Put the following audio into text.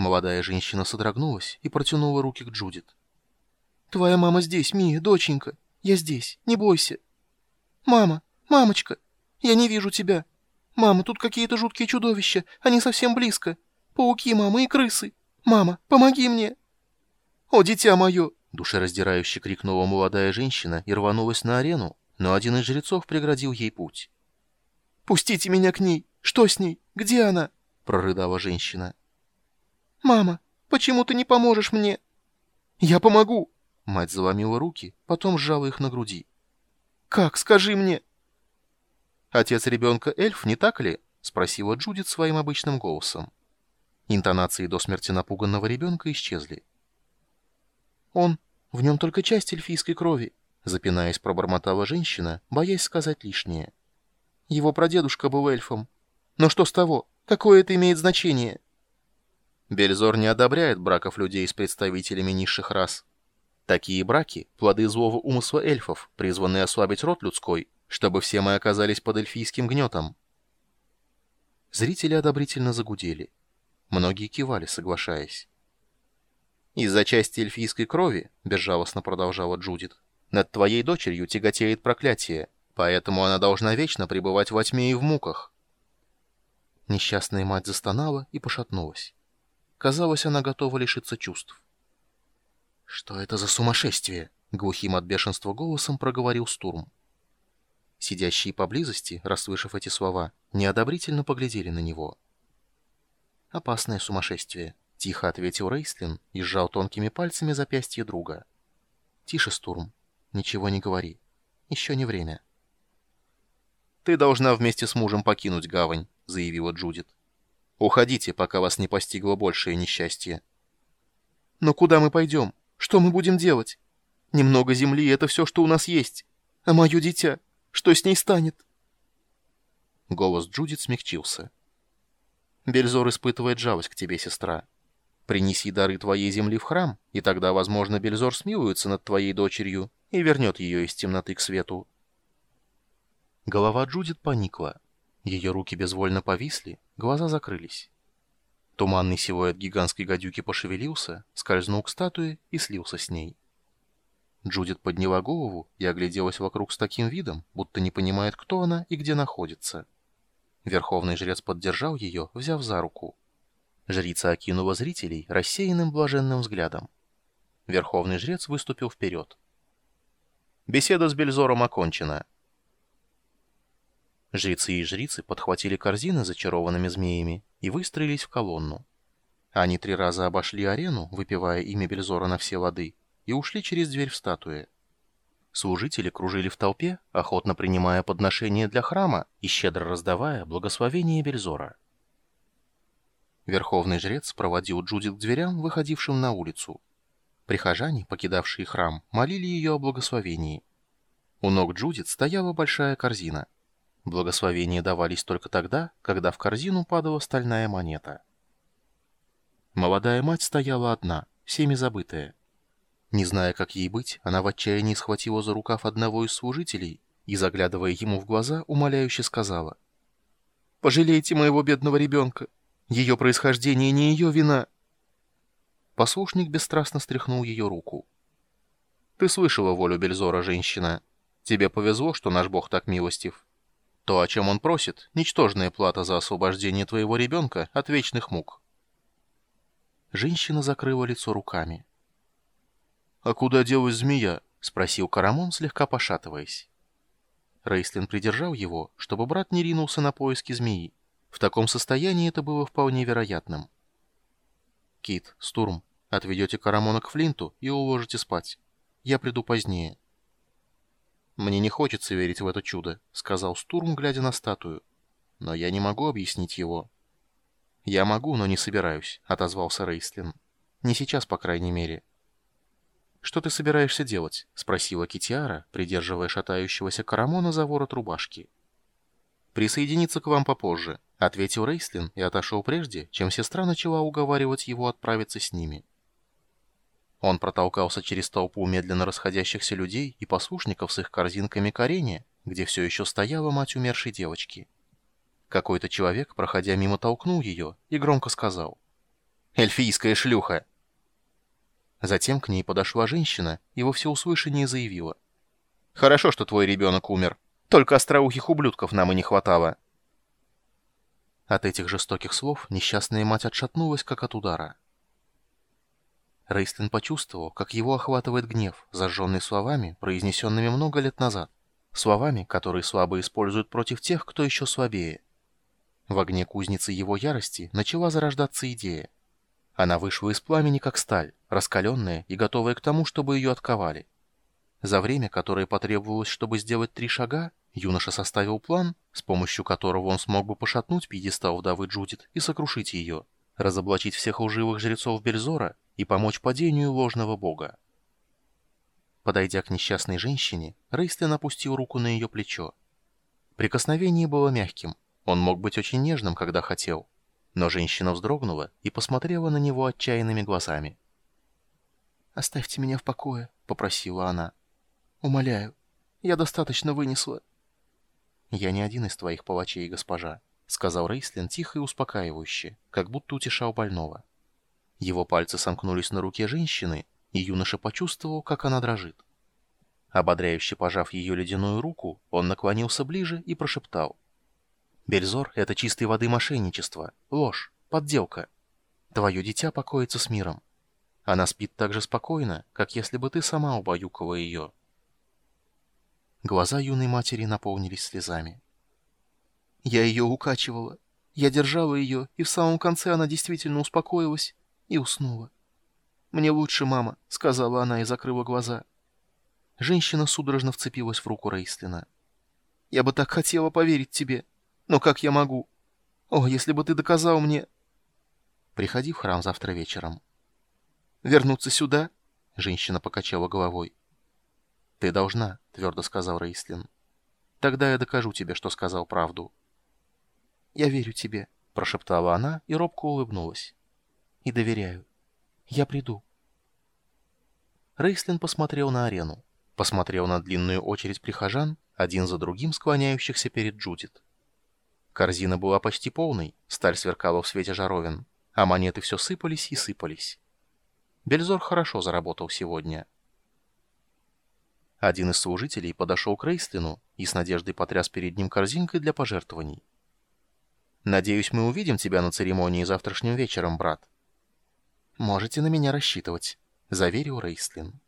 Молодая женщина содрогнулась и протянула руки к Джудит. «Твоя мама здесь, Мия, доченька. Я здесь, не бойся». «Мама, мамочка, я не вижу тебя. Мама, тут какие-то жуткие чудовища, они совсем близко. Пауки, мама, и крысы. Мама, помоги мне!» «О, дитя мое!» — душераздирающе крикнула молодая женщина и рванулась на арену, но один из жрецов преградил ей путь. «Пустите меня к ней! Что с ней? Где она?» — прорыдала женщина. «Мама, почему ты не поможешь мне?» «Я помогу!» — мать заломила руки, потом сжала их на груди. «Как? Скажи мне!» «Отец ребенка эльф, не так ли?» — спросила Джудит своим обычным голосом. Интонации до смерти напуганного ребенка исчезли. «Он... В нем только часть эльфийской крови», — запинаясь, пробормотала женщина, боясь сказать лишнее. «Его прадедушка был эльфом. Но что с того? Какое это имеет значение?» Бельзор не одобряет браков людей с представителями низших рас. Такие браки — плоды злого умысла эльфов, призванные ослабить род людской, чтобы все мы оказались под эльфийским гнетом. Зрители одобрительно загудели. Многие кивали, соглашаясь. «Из-за части эльфийской крови», — безжалостно продолжала Джудит, «над твоей дочерью тяготеет проклятие, поэтому она должна вечно пребывать во тьме и в муках». Несчастная мать застонала и пошатнулась. Казалось, она готова лишиться чувств. «Что это за сумасшествие?» — глухим от бешенства голосом проговорил Стурм. Сидящие поблизости, расслышав эти слова, неодобрительно поглядели на него. «Опасное сумасшествие», — тихо ответил Рейслин и сжал тонкими пальцами запястье друга. «Тише, Стурм. Ничего не говори. Еще не время». «Ты должна вместе с мужем покинуть гавань», — заявила Джудит. «Уходите, пока вас не постигло большее несчастье». «Но куда мы пойдем? Что мы будем делать? Немного земли — это все, что у нас есть. А мое дитя? Что с ней станет?» Голос Джудит смягчился. «Бельзор испытывает жалость к тебе, сестра. Принеси дары твоей земли в храм, и тогда, возможно, Бельзор смилуется над твоей дочерью и вернет ее из темноты к свету. Голова Джудит поникла. Ее руки безвольно повисли, глаза закрылись. Туманный силуэт гигантской гадюки пошевелился, скользнул к статуе и слился с ней. Джудит подняла голову и огляделась вокруг с таким видом, будто не понимает, кто она и где находится. Верховный жрец поддержал ее, взяв за руку. Жрица окинула зрителей рассеянным блаженным взглядом. Верховный жрец выступил вперед. Беседа с Бельзором окончена. Жрецы и жрицы подхватили корзины с зачарованными змеями и выстроились в колонну. Они три раза обошли арену, выпивая имя Бельзора на все лады, и ушли через дверь в статуе. Служители кружили в толпе, охотно принимая подношения для храма и щедро раздавая благословение Бельзора. Верховный жрец проводил Джудит к дверям, выходившим на улицу. Прихожане, покидавшие храм, молили ее о благословении. У ног Джудит стояла большая корзина. Благословения давались только тогда, когда в корзину падала стальная монета. Молодая мать стояла одна, всеми забытая. Не зная, как ей быть, она в отчаянии схватила за рукав одного из служителей и, заглядывая ему в глаза, умоляюще сказала. «Пожалейте моего бедного ребенка! Ее происхождение не ее вина. Послушник бесстрастно стряхнул ее руку. Ты слышала волю Бельзора, женщина. Тебе повезло, что наш бог так милостив. То, о чем он просит, ничтожная плата за освобождение твоего ребенка от вечных мук. Женщина закрыла лицо руками. «А куда делась змея?» — спросил Карамон, слегка пошатываясь. Рейслин придержал его, чтобы брат не ринулся на поиски змеи. В таком состоянии это было вполне вероятным. «Кит, Стурм, отведете Карамона к Флинту и уложите спать. Я приду позднее». «Мне не хочется верить в это чудо», — сказал Стурм, глядя на статую. «Но я не могу объяснить его». «Я могу, но не собираюсь», — отозвался Рейслин. «Не сейчас, по крайней мере». «Что ты собираешься делать?» — спросила Китиара, придерживая шатающегося Карамона за ворот рубашки. «Присоединиться к вам попозже», — ответил Рейслин и отошел прежде, чем сестра начала уговаривать его отправиться с ними. Он протолкался через толпу медленно расходящихся людей и послушников с их корзинками к арене, где все еще стояла мать умершей девочки. Какой-то человек, проходя мимо, толкнул ее и громко сказал. Эльфийская шлюха!» Затем к ней подошла женщина и во всеуслышание заявила. «Хорошо, что твой ребенок умер. Только остроухих ублюдков нам и не хватало». От этих жестоких слов несчастная мать отшатнулась, как от удара. Рейстлин почувствовал, как его охватывает гнев, зажженный словами, произнесенными много лет назад. Словами, которые слабо используют против тех, кто еще слабее. В огне кузницы его ярости начала зарождаться идея. Она вышла из пламени, как сталь, раскаленная и готовая к тому, чтобы ее отковали. За время, которое потребовалось, чтобы сделать три шага, юноша составил план, с помощью которого он смог бы пошатнуть пьедестал вдовы Джудит и сокрушить ее, разоблачить всех лживых жрецов Бельзора и помочь падению ложного бога. Подойдя к несчастной женщине, Рейстлин опустил руку на ее плечо. Прикосновение было мягким, он мог быть очень нежным, когда хотел, но женщина вздрогнула и посмотрела на него отчаянными глазами. «Оставьте меня в покое», — попросила она. «Умоляю, я достаточно вынесла». «Я не один из твоих палачей, госпожа», — сказал Рейслин тихо и успокаивающе, как будто утешал больного. Его пальцы сомкнулись на руке женщины, и юноша почувствовал, как она дрожит. Ободряюще пожав ее ледяную руку, он наклонился ближе и прошептал. «Бельзор — это чистой воды мошенничество, ложь, подделка. Твое дитя покоится с миром. Она спит так же спокойно, как если бы ты сама убаюкала ее». Глаза юной матери наполнились слезами. «Я ее укачивала. Я держала ее, и в самом конце она действительно успокоилась и уснула. «Мне лучше, мама», — сказала она и закрыла глаза. Женщина судорожно вцепилась в руку Рейслина. «Я бы так хотела поверить тебе, но как я могу? О, если бы ты доказал мне...» «Приходи в храм завтра вечером». «Вернуться сюда?» — женщина покачала головой. «Ты должна», — твердо сказал Рейслин. «Тогда я докажу тебе, что сказал правду». «Я верю тебе», — прошептала она и робко улыбнулась. «И доверяю. Я приду». Рейслин посмотрел на арену, посмотрел на длинную очередь прихожан, один за другим склоняющихся перед Джудит. Корзина была почти полной, сталь сверкала в свете жаровин, а монеты все сыпались и сыпались. Бельзор хорошо заработал сегодня. Один из служителей подошел к Рейслину и с надеждой потряс перед ним корзинкой для пожертвований. «Надеюсь, мы увидим тебя на церемонии завтрашним вечером, брат». «Можете на меня рассчитывать», — заверил Рейслин.